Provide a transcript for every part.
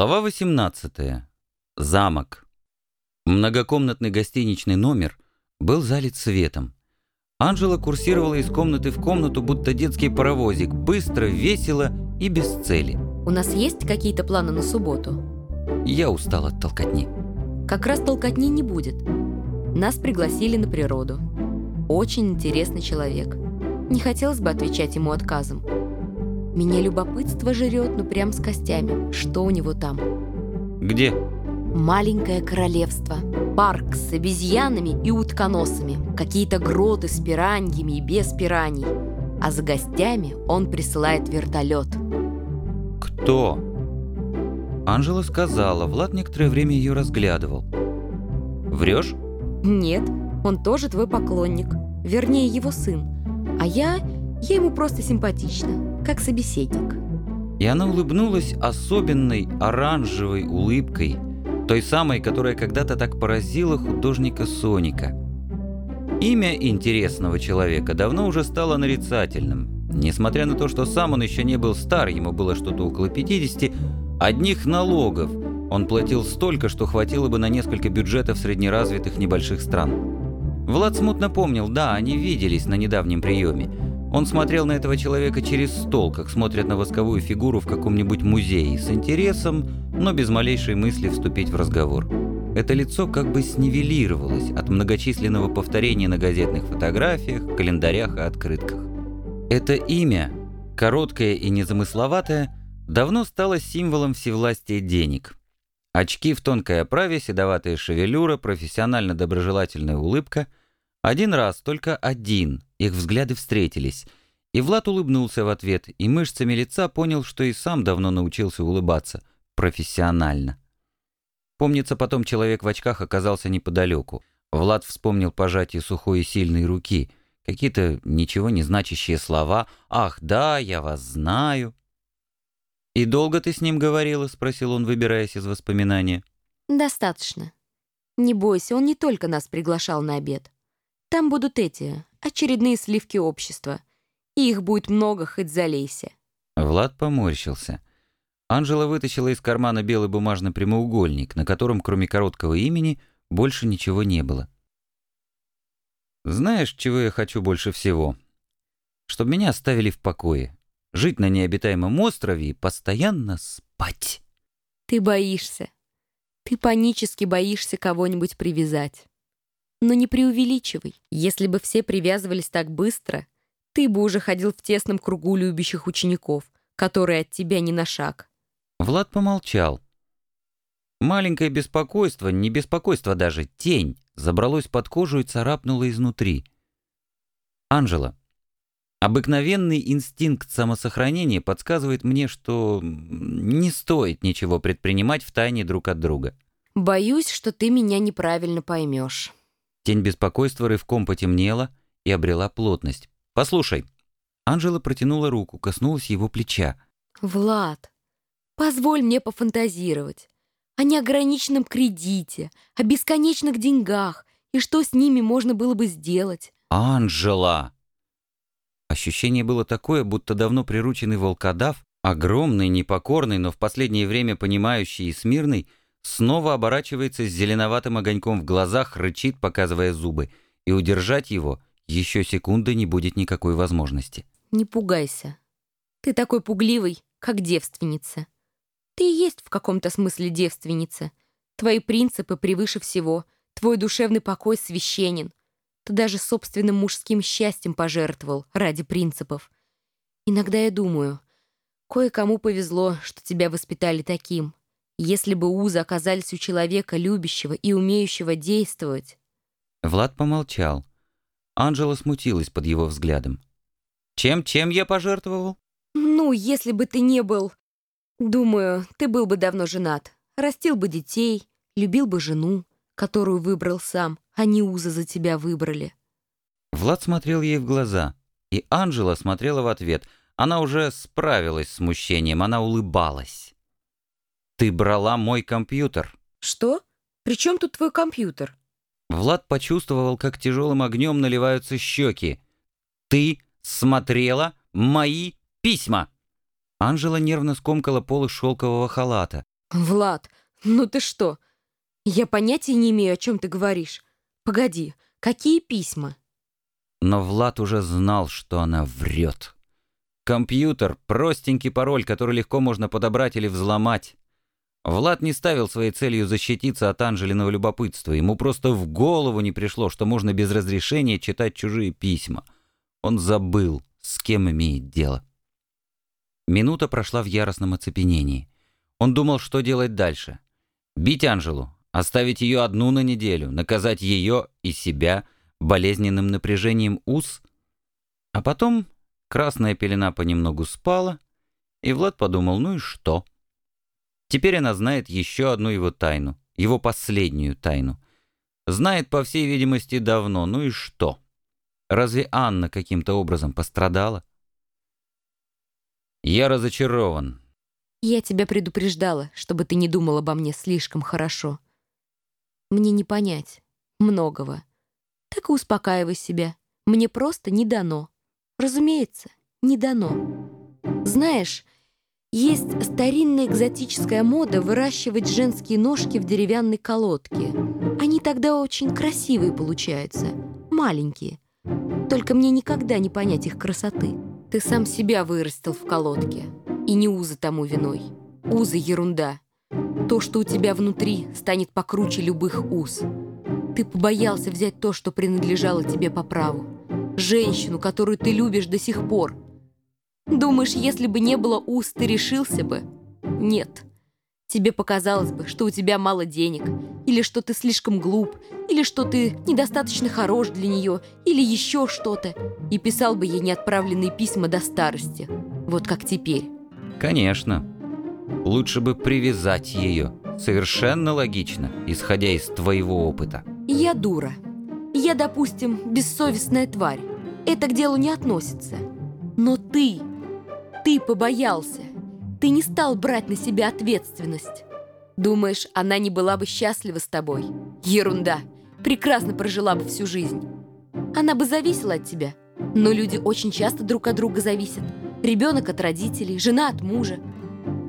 Глава 18. Замок. Многокомнатный гостиничный номер был залит светом. Анжела курсировала из комнаты в комнату, будто детский паровозик, быстро, весело и без цели. У нас есть какие-то планы на субботу? Я устал от толкотни. Как раз толкотни не будет. Нас пригласили на природу. Очень интересный человек. Не хотелось бы отвечать ему отказом. Меня любопытство жрет, ну прям с костями. Что у него там? Где? Маленькое королевство. Парк с обезьянами и утконосами. Какие-то гроты с пираньями и без пираний. А за гостями он присылает вертолет. Кто? Анжела сказала, Влад некоторое время ее разглядывал. Врешь? Нет, он тоже твой поклонник. Вернее, его сын. А я... я ему просто симпатична как собеседник. И она улыбнулась особенной оранжевой улыбкой, той самой, которая когда-то так поразила художника Соника. Имя интересного человека давно уже стало нарицательным. Несмотря на то, что сам он еще не был стар, ему было что-то около 50, одних налогов он платил столько, что хватило бы на несколько бюджетов среднеразвитых небольших стран. Влад смутно помнил, да, они виделись на недавнем приеме. Он смотрел на этого человека через стол, как смотрят на восковую фигуру в каком-нибудь музее, с интересом, но без малейшей мысли вступить в разговор. Это лицо как бы снивелировалось от многочисленного повторения на газетных фотографиях, календарях и открытках. Это имя, короткое и незамысловатое, давно стало символом всевластия денег. Очки в тонкой оправе, седоватая шевелюра, профессионально доброжелательная улыбка – один раз, только один, их взгляды встретились, и Влад улыбнулся в ответ, и мышцами лица понял, что и сам давно научился улыбаться, профессионально. Помнится, потом человек в очках оказался неподалеку. Влад вспомнил пожатие сухой и сильной руки, какие-то ничего не значащие слова «Ах, да, я вас знаю». «И долго ты с ним говорила?» — спросил он, выбираясь из воспоминания. «Достаточно. Не бойся, он не только нас приглашал на обед. Там будут эти, очередные сливки общества. И их будет много, хоть залейся. Влад поморщился. Анжела вытащила из кармана белый бумажный прямоугольник, на котором, кроме короткого имени, больше ничего не было. «Знаешь, чего я хочу больше всего? Чтобы меня оставили в покое. Жить на необитаемом острове и постоянно спать». «Ты боишься. Ты панически боишься кого-нибудь привязать. Но не преувеличивай. Если бы все привязывались так быстро, ты бы уже ходил в тесном кругу любящих учеников, которые от тебя не на шаг. Влад помолчал. Маленькое беспокойство, не беспокойство даже, тень, забралось под кожу и царапнуло изнутри. Анжела, обыкновенный инстинкт самосохранения подсказывает мне, что не стоит ничего предпринимать в тайне друг от друга. Боюсь, что ты меня неправильно поймешь. Тень беспокойства рывком потемнела и обрела плотность. «Послушай». Анжела протянула руку, коснулась его плеча. «Влад, позволь мне пофантазировать. О неограниченном кредите, о бесконечных деньгах и что с ними можно было бы сделать». «Анжела!» Ощущение было такое, будто давно прирученный волкодав, огромный, непокорный, но в последнее время понимающий и смирный, снова оборачивается с зеленоватым огоньком в глазах, рычит, показывая зубы, и удержать его еще секунды не будет никакой возможности. «Не пугайся. Ты такой пугливый, как девственница. Ты и есть в каком-то смысле девственница. Твои принципы превыше всего, твой душевный покой священен. Ты даже собственным мужским счастьем пожертвовал ради принципов. Иногда я думаю, кое-кому повезло, что тебя воспитали таким, если бы узы оказались у человека, любящего и умеющего действовать. Влад помолчал. Анжела смутилась под его взглядом. «Чем, чем я пожертвовал?» «Ну, если бы ты не был... Думаю, ты был бы давно женат. Растил бы детей, любил бы жену, которую выбрал сам, а не узы за тебя выбрали». Влад смотрел ей в глаза, и Анжела смотрела в ответ. Она уже справилась с смущением, она улыбалась. «Ты брала мой компьютер». «Что? При чем тут твой компьютер?» Влад почувствовал, как тяжелым огнем наливаются щеки. «Ты смотрела мои письма!» Анжела нервно скомкала полы шелкового халата. «Влад, ну ты что? Я понятия не имею, о чем ты говоришь. Погоди, какие письма?» Но Влад уже знал, что она врет. Компьютер — простенький пароль, который легко можно подобрать или взломать. Влад не ставил своей целью защититься от Анжелиного любопытства. Ему просто в голову не пришло, что можно без разрешения читать чужие письма. Он забыл, с кем имеет дело. Минута прошла в яростном оцепенении. Он думал, что делать дальше. Бить Анжелу, оставить ее одну на неделю, наказать ее и себя болезненным напряжением уз. А потом красная пелена понемногу спала, и Влад подумал, ну и что? Теперь она знает еще одну его тайну, его последнюю тайну. Знает, по всей видимости, давно, ну и что? Разве Анна каким-то образом пострадала? Я разочарован. Я тебя предупреждала, чтобы ты не думал обо мне слишком хорошо. Мне не понять многого. Так и успокаивай себя. Мне просто не дано. Разумеется, не дано. Знаешь, есть старинная экзотическая мода выращивать женские ножки в деревянной колодке. Они тогда очень красивые получаются, маленькие. Только мне никогда не понять их красоты. Ты сам себя вырастил в колодке. И не узы тому виной. Узы — ерунда. То, что у тебя внутри, станет покруче любых уз. Ты побоялся взять то, что принадлежало тебе по праву. Женщину, которую ты любишь до сих пор — Думаешь, если бы не было уст, ты решился бы? Нет. Тебе показалось бы, что у тебя мало денег, или что ты слишком глуп, или что ты недостаточно хорош для нее, или еще что-то, и писал бы ей неотправленные письма до старости. Вот как теперь. Конечно. Лучше бы привязать ее. Совершенно логично, исходя из твоего опыта. Я дура. Я, допустим, бессовестная тварь. Это к делу не относится. Но ты ты побоялся. Ты не стал брать на себя ответственность. Думаешь, она не была бы счастлива с тобой? Ерунда. Прекрасно прожила бы всю жизнь. Она бы зависела от тебя. Но люди очень часто друг от друга зависят. Ребенок от родителей, жена от мужа.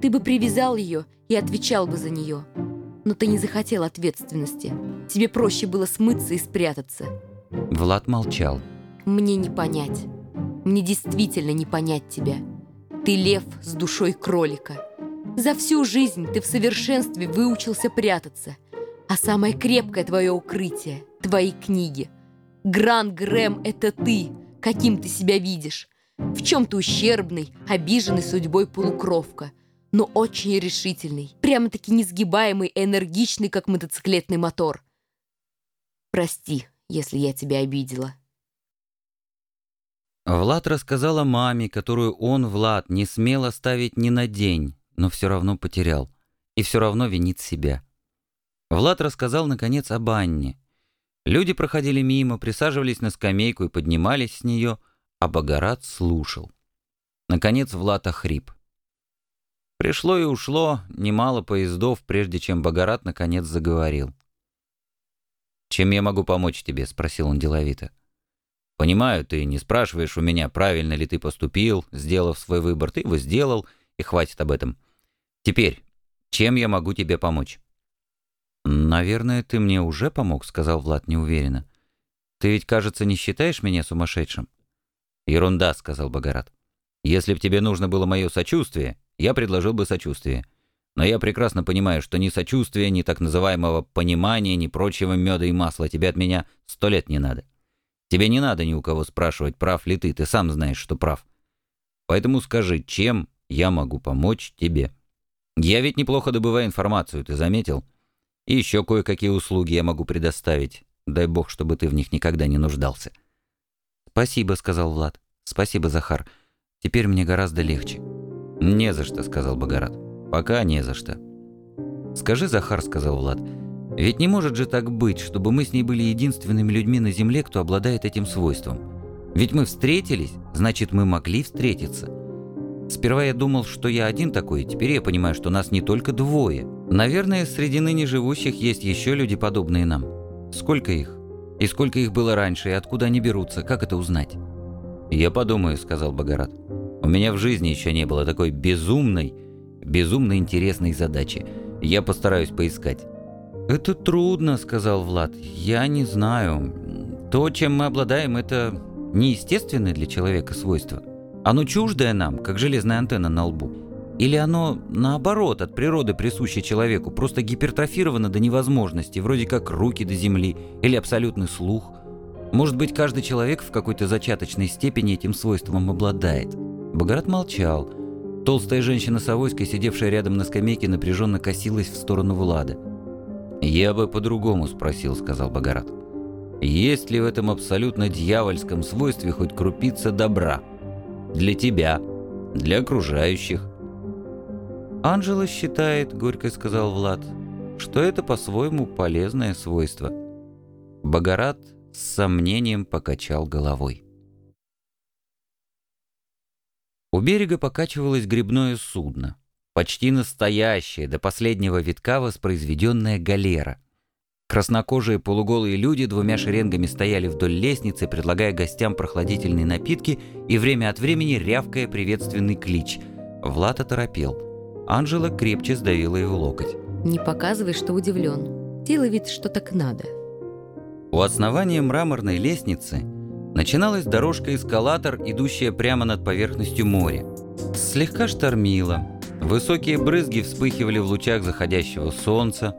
Ты бы привязал ее и отвечал бы за нее. Но ты не захотел ответственности. Тебе проще было смыться и спрятаться. Влад молчал. Мне не понять. Мне действительно не понять тебя. Ты лев с душой кролика. За всю жизнь ты в совершенстве выучился прятаться. А самое крепкое твое укрытие — твои книги. Гран Грэм — это ты, каким ты себя видишь. В чем ты ущербный, обиженный судьбой полукровка, но очень решительный, прямо-таки несгибаемый энергичный, как мотоциклетный мотор. Прости, если я тебя обидела. Влад рассказал о маме, которую он, Влад, не смел оставить ни на день, но все равно потерял. И все равно винит себя. Влад рассказал, наконец, об Анне. Люди проходили мимо, присаживались на скамейку и поднимались с нее, а Богорат слушал. Наконец Влад охрип. Пришло и ушло немало поездов, прежде чем Богорат наконец заговорил. «Чем я могу помочь тебе?» — спросил он деловито. Понимаю, ты не спрашиваешь у меня, правильно ли ты поступил, сделав свой выбор. Ты его сделал, и хватит об этом. Теперь, чем я могу тебе помочь? «Наверное, ты мне уже помог», — сказал Влад неуверенно. «Ты ведь, кажется, не считаешь меня сумасшедшим?» «Ерунда», — сказал Богорат. «Если б тебе нужно было мое сочувствие, я предложил бы сочувствие. Но я прекрасно понимаю, что ни сочувствия, ни так называемого понимания, ни прочего меда и масла тебе от меня сто лет не надо. Тебе не надо ни у кого спрашивать, прав ли ты, ты сам знаешь, что прав. Поэтому скажи, чем я могу помочь тебе? Я ведь неплохо добываю информацию, ты заметил? И еще кое-какие услуги я могу предоставить. Дай бог, чтобы ты в них никогда не нуждался. «Спасибо», — сказал Влад. «Спасибо, Захар. Теперь мне гораздо легче». «Не за что», — сказал Богорат. «Пока не за что». «Скажи, Захар», — сказал Влад, — ведь не может же так быть, чтобы мы с ней были единственными людьми на Земле, кто обладает этим свойством. Ведь мы встретились, значит, мы могли встретиться. Сперва я думал, что я один такой, теперь я понимаю, что нас не только двое. Наверное, среди ныне живущих есть еще люди, подобные нам. Сколько их? И сколько их было раньше, и откуда они берутся, как это узнать? «Я подумаю», — сказал Богорат. «У меня в жизни еще не было такой безумной, безумно интересной задачи. Я постараюсь поискать». «Это трудно», — сказал Влад. «Я не знаю. То, чем мы обладаем, это неестественное для человека свойство. Оно чуждое нам, как железная антенна на лбу. Или оно, наоборот, от природы присуще человеку, просто гипертрофировано до невозможности, вроде как руки до земли или абсолютный слух. Может быть, каждый человек в какой-то зачаточной степени этим свойством обладает. Богорат молчал. Толстая женщина с авоськой, сидевшая рядом на скамейке, напряженно косилась в сторону Влада. «Я бы по-другому спросил», — сказал Богорат. «Есть ли в этом абсолютно дьявольском свойстве хоть крупица добра? Для тебя, для окружающих?» «Анжела считает, — горько сказал Влад, — что это по-своему полезное свойство». Богорат с сомнением покачал головой. У берега покачивалось грибное судно. Почти настоящее, до последнего витка воспроизведенная галера. Краснокожие полуголые люди двумя шеренгами стояли вдоль лестницы, предлагая гостям прохладительные напитки и время от времени рявкая приветственный клич. Влад оторопел. Анжела крепче сдавила его локоть. «Не показывай, что удивлен. Делай вид, что так надо». У основания мраморной лестницы начиналась дорожка-эскалатор, идущая прямо над поверхностью моря. Слегка штормило, Высокие брызги вспыхивали в лучах заходящего солнца,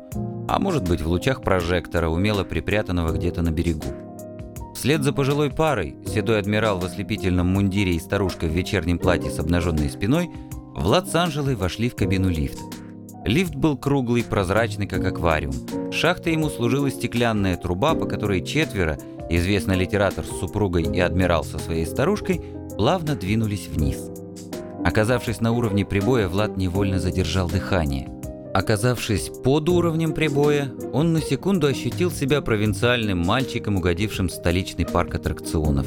а может быть в лучах прожектора, умело припрятанного где-то на берегу. Вслед за пожилой парой, седой адмирал в ослепительном мундире и старушка в вечернем платье с обнаженной спиной, Влад с Анжелой вошли в кабину лифта. Лифт был круглый, прозрачный, как аквариум. Шахтой ему служила стеклянная труба, по которой четверо, известный литератор с супругой и адмирал со своей старушкой, плавно двинулись вниз. Оказавшись на уровне прибоя, Влад невольно задержал дыхание. Оказавшись под уровнем прибоя, он на секунду ощутил себя провинциальным мальчиком, угодившим в столичный парк аттракционов.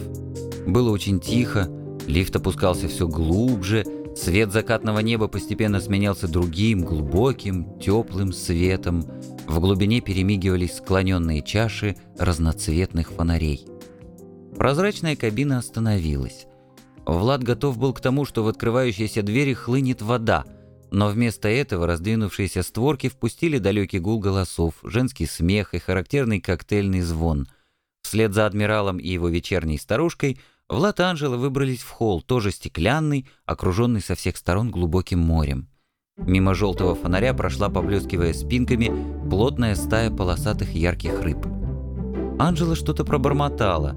Было очень тихо, лифт опускался все глубже, свет закатного неба постепенно сменялся другим, глубоким, теплым светом. В глубине перемигивались склоненные чаши разноцветных фонарей. Прозрачная кабина остановилась. Влад готов был к тому, что в открывающейся двери хлынет вода, но вместо этого раздвинувшиеся створки впустили далекий гул голосов, женский смех и характерный коктейльный звон. Вслед за адмиралом и его вечерней старушкой Влад и Анжела выбрались в холл, тоже стеклянный, окруженный со всех сторон глубоким морем. Мимо желтого фонаря прошла, поблескивая спинками, плотная стая полосатых ярких рыб. Анжела что-то пробормотала.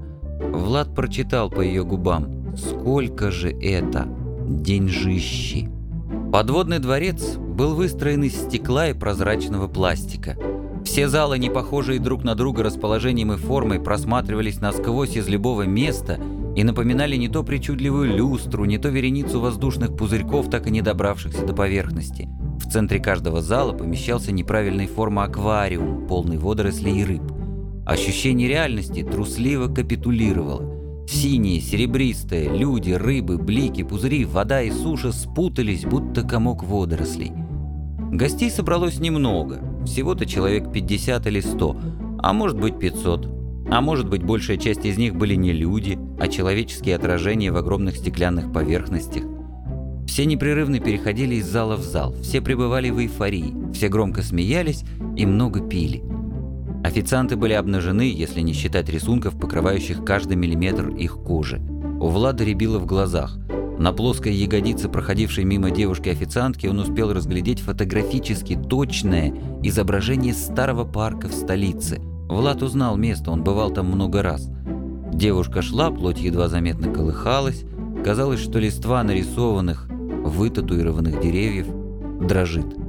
Влад прочитал по ее губам – Сколько же это деньжищи? Подводный дворец был выстроен из стекла и прозрачного пластика. Все залы, не похожие друг на друга расположением и формой, просматривались насквозь из любого места и напоминали не то причудливую люстру, не то вереницу воздушных пузырьков, так и не добравшихся до поверхности. В центре каждого зала помещался неправильной формы аквариум, полный водорослей и рыб. Ощущение реальности трусливо капитулировало. Синие, серебристые, люди, рыбы, блики, пузыри, вода и суша спутались, будто комок водорослей. Гостей собралось немного, всего-то человек 50 или 100, а может быть 500. А может быть большая часть из них были не люди, а человеческие отражения в огромных стеклянных поверхностях. Все непрерывно переходили из зала в зал, все пребывали в эйфории, все громко смеялись и много пили. Официанты были обнажены, если не считать рисунков, покрывающих каждый миллиметр их кожи. У Влада рябило в глазах. На плоской ягодице, проходившей мимо девушки-официантки, он успел разглядеть фотографически точное изображение старого парка в столице. Влад узнал место, он бывал там много раз. Девушка шла, плоть едва заметно колыхалась. Казалось, что листва нарисованных, вытатуированных деревьев дрожит.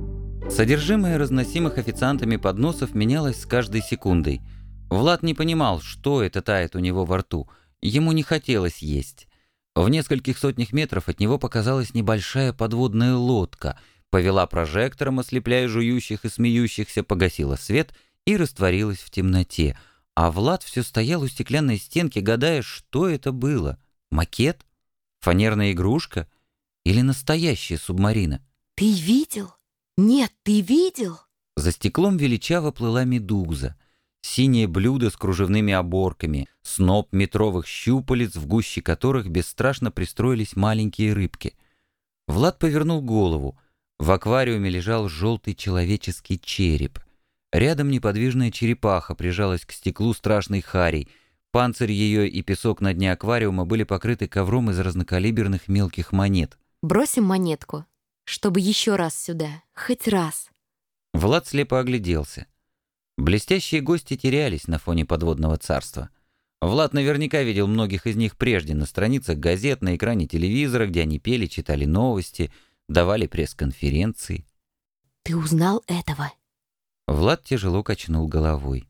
Содержимое разносимых официантами подносов менялось с каждой секундой. Влад не понимал, что это тает у него во рту. Ему не хотелось есть. В нескольких сотнях метров от него показалась небольшая подводная лодка, повела прожектором, ослепляя жующих и смеющихся, погасила свет и растворилась в темноте. А Влад все стоял у стеклянной стенки, гадая, что это было. Макет? Фанерная игрушка? Или настоящая субмарина? «Ты видел?» «Нет, ты видел?» За стеклом величаво плыла медуза. Синее блюдо с кружевными оборками, сноп метровых щупалец, в гуще которых бесстрашно пристроились маленькие рыбки. Влад повернул голову. В аквариуме лежал желтый человеческий череп. Рядом неподвижная черепаха прижалась к стеклу страшной харей. Панцирь ее и песок на дне аквариума были покрыты ковром из разнокалиберных мелких монет. Бросим монетку, чтобы еще раз сюда, хоть раз. Влад слепо огляделся. Блестящие гости терялись на фоне подводного царства. Влад наверняка видел многих из них прежде на страницах газет, на экране телевизора, где они пели, читали новости, давали пресс-конференции. «Ты узнал этого?» Влад тяжело качнул головой.